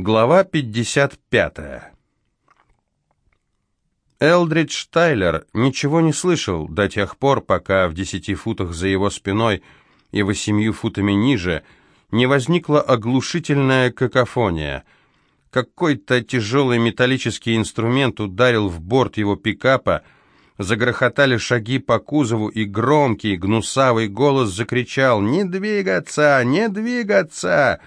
Глава 55. Элдридж Тайлер ничего не слышал до тех пор, пока в десяти футах за его спиной и восемью футами ниже не возникла оглушительная какофония. Какой-то тяжелый металлический инструмент ударил в борт его пикапа, загрохотали шаги по кузову, и громкий, гнусавый голос закричал «Не двигаться! Не двигаться!»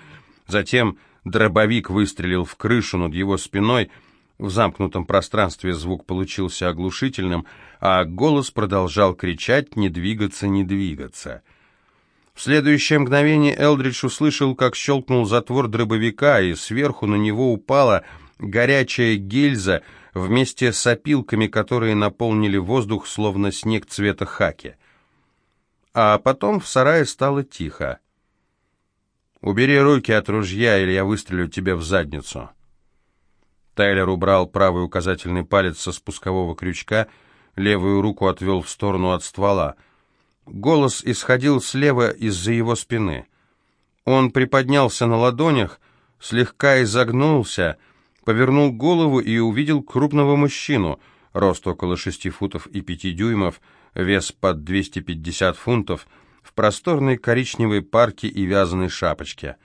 Затем Дробовик выстрелил в крышу над его спиной. В замкнутом пространстве звук получился оглушительным, а голос продолжал кричать «Не двигаться, не двигаться!». В следующее мгновение Элдридж услышал, как щелкнул затвор дробовика, и сверху на него упала горячая гильза вместе с опилками, которые наполнили воздух, словно снег цвета хаки. А потом в сарае стало тихо. «Убери руки от ружья, или я выстрелю тебе в задницу». Тайлер убрал правый указательный палец со спускового крючка, левую руку отвел в сторону от ствола. Голос исходил слева из-за его спины. Он приподнялся на ладонях, слегка изогнулся, повернул голову и увидел крупного мужчину, рост около шести футов и пяти дюймов, вес под 250 фунтов — в просторной коричневой парке и вязаной шапочке.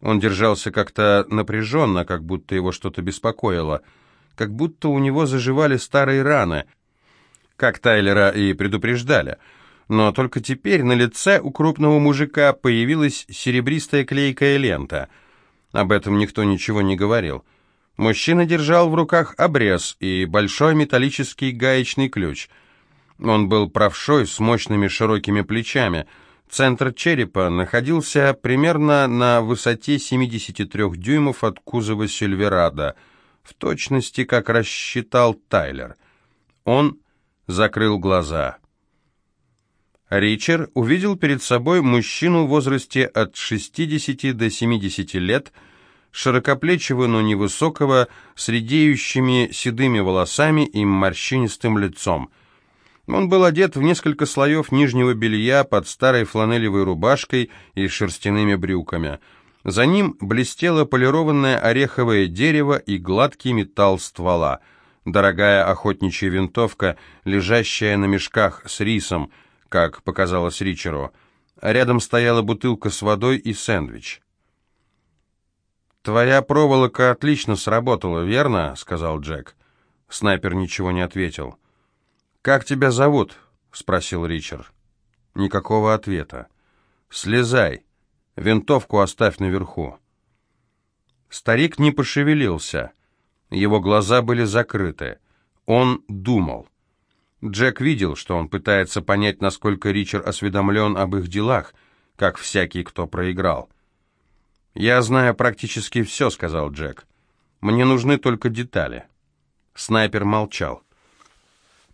Он держался как-то напряженно, как будто его что-то беспокоило, как будто у него заживали старые раны, как Тайлера и предупреждали. Но только теперь на лице у крупного мужика появилась серебристая клейкая лента. Об этом никто ничего не говорил. Мужчина держал в руках обрез и большой металлический гаечный ключ — он был правшой, с мощными широкими плечами. Центр черепа находился примерно на высоте 73 дюймов от кузова Сильверада, в точности, как рассчитал Тайлер. Он закрыл глаза. Ричард увидел перед собой мужчину в возрасте от 60 до 70 лет, широкоплечего, но невысокого, с редеющими седыми волосами и морщинистым лицом – он был одет в несколько слоев нижнего белья под старой фланелевой рубашкой и шерстяными брюками. За ним блестело полированное ореховое дерево и гладкий металл ствола. Дорогая охотничья винтовка, лежащая на мешках с рисом, как показалось Ричеру. Рядом стояла бутылка с водой и сэндвич. «Твоя проволока отлично сработала, верно?» — сказал Джек. Снайпер ничего не ответил. «Как тебя зовут?» — спросил Ричард. Никакого ответа. «Слезай. Винтовку оставь наверху». Старик не пошевелился. Его глаза были закрыты. Он думал. Джек видел, что он пытается понять, насколько Ричард осведомлен об их делах, как всякий, кто проиграл. «Я знаю практически все», — сказал Джек. «Мне нужны только детали». Снайпер молчал.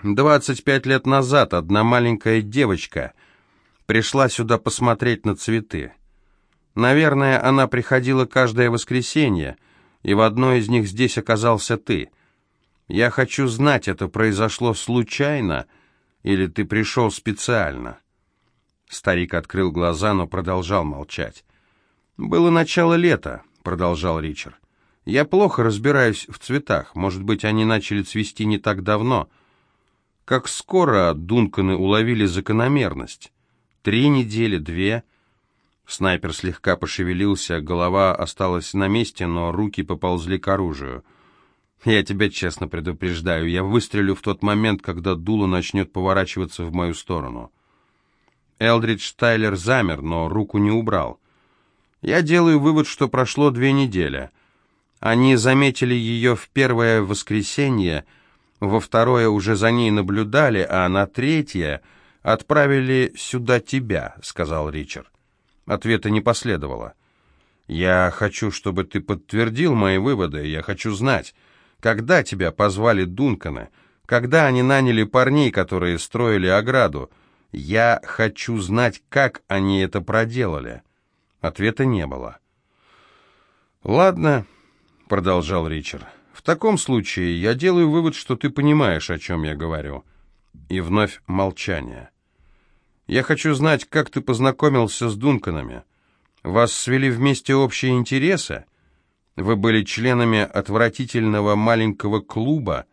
Двадцать пять лет назад одна маленькая девочка пришла сюда посмотреть на цветы. Наверное, она приходила каждое воскресенье, и в одной из них здесь оказался ты. Я хочу знать, это произошло случайно или ты пришел специально?» Старик открыл глаза, но продолжал молчать. «Было начало лета», — продолжал Ричард. «Я плохо разбираюсь в цветах. Может быть, они начали цвести не так давно». Как скоро Дунканы уловили закономерность? Три недели, две? Снайпер слегка пошевелился, голова осталась на месте, но руки поползли к оружию. Я тебя честно предупреждаю, я выстрелю в тот момент, когда дуло начнет поворачиваться в мою сторону. Элдридж Тайлер замер, но руку не убрал. Я делаю вывод, что прошло две недели. Они заметили ее в первое воскресенье, во второе уже за ней наблюдали, а на третье отправили сюда тебя», — сказал Ричард. Ответа не последовало. «Я хочу, чтобы ты подтвердил мои выводы. Я хочу знать, когда тебя позвали Дунканы, когда они наняли парней, которые строили ограду. Я хочу знать, как они это проделали». Ответа не было. «Ладно», — продолжал Ричард. Таком случае я делаю вывод, что ты понимаешь, о чем я говорю. И вновь молчание. Я хочу знать, как ты познакомился с Дунканами. Вас свели вместе общие интересы? Вы были членами отвратительного маленького клуба?»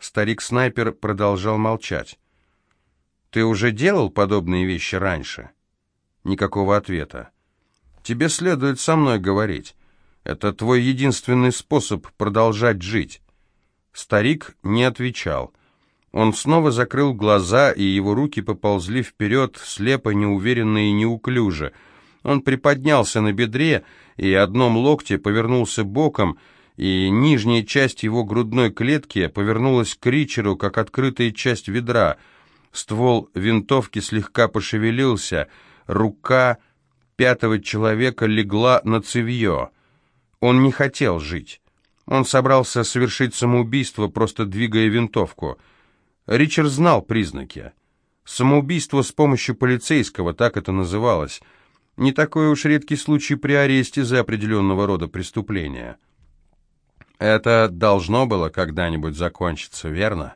Старик-снайпер продолжал молчать. «Ты уже делал подобные вещи раньше?» Никакого ответа. «Тебе следует со мной говорить. Это твой единственный способ продолжать жить». Старик не отвечал. Он снова закрыл глаза, и его руки поползли вперед, слепо, неуверенно и неуклюже. Он приподнялся на бедре и одном локте повернулся боком, и нижняя часть его грудной клетки повернулась к Ричеру, как открытая часть ведра. Ствол винтовки слегка пошевелился, рука пятого человека легла на цевье. Он не хотел жить. Он собрался совершить самоубийство, просто двигая винтовку. Ричард знал признаки. Самоубийство с помощью полицейского, так это называлось. Не такой уж редкий случай при аресте за определенного рода преступления. Это должно было когда-нибудь закончиться, верно?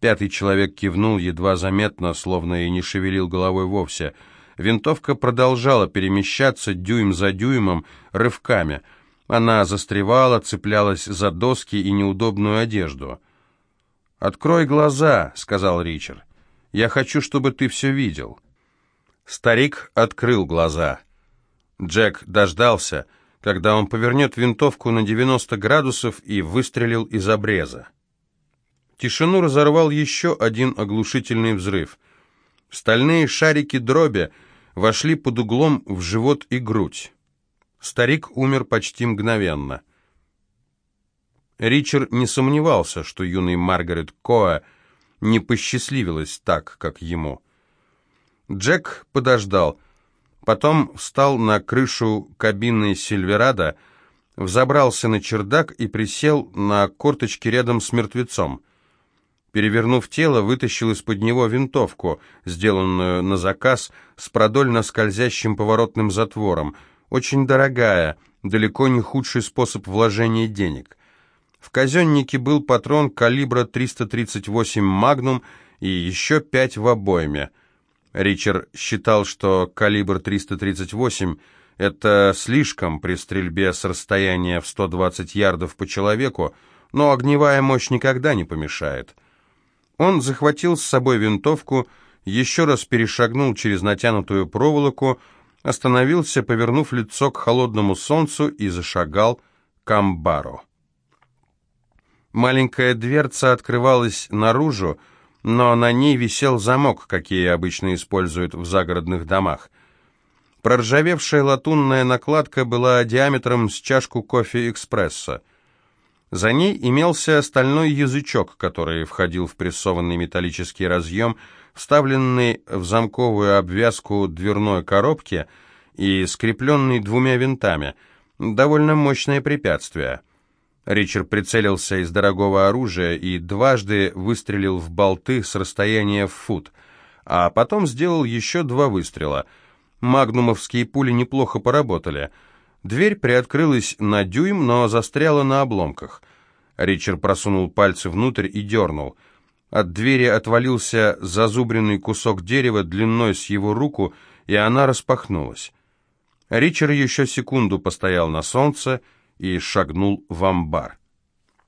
Пятый человек кивнул едва заметно, словно и не шевелил головой вовсе. Винтовка продолжала перемещаться дюйм за дюймом, рывками. Она застревала, цеплялась за доски и неудобную одежду. «Открой глаза», — сказал Ричард. «Я хочу, чтобы ты все видел». Старик открыл глаза. Джек дождался — когда он повернет винтовку на 90 градусов и выстрелил из обреза. Тишину разорвал еще один оглушительный взрыв. Стальные шарики дроби вошли под углом в живот и грудь. Старик умер почти мгновенно. Ричард не сомневался, что юный Маргарет Коа не посчастливилась так, как ему. Джек подождал — Потом встал на крышу кабины Сильверада, взобрался на чердак и присел на корточки рядом с мертвецом. Перевернув тело, вытащил из-под него винтовку, сделанную на заказ, с продольно скользящим поворотным затвором. Очень дорогая, далеко не худший способ вложения денег. В казеннике был патрон калибра 338 «Магнум» и еще пять в обойме – Ричард считал, что калибр 338 – это слишком при стрельбе с расстояния в 120 ярдов по человеку, но огневая мощь никогда не помешает. Он захватил с собой винтовку, еще раз перешагнул через натянутую проволоку, остановился, повернув лицо к холодному солнцу и зашагал к амбару. Маленькая дверца открывалась наружу, но на ней висел замок, какие обычно используют в загородных домах. Проржавевшая латунная накладка была диаметром с чашку кофе-экспресса. За ней имелся стальной язычок, который входил в прессованный металлический разъем, вставленный в замковую обвязку дверной коробки и скрепленный двумя винтами. Довольно мощное препятствие — Ричард прицелился из дорогого оружия и дважды выстрелил в болты с расстояния в фут, а потом сделал еще два выстрела. Магнумовские пули неплохо поработали. Дверь приоткрылась на дюйм, но застряла на обломках. Ричард просунул пальцы внутрь и дернул. От двери отвалился зазубренный кусок дерева длиной с его руку, и она распахнулась. Ричард еще секунду постоял на солнце, и шагнул в амбар.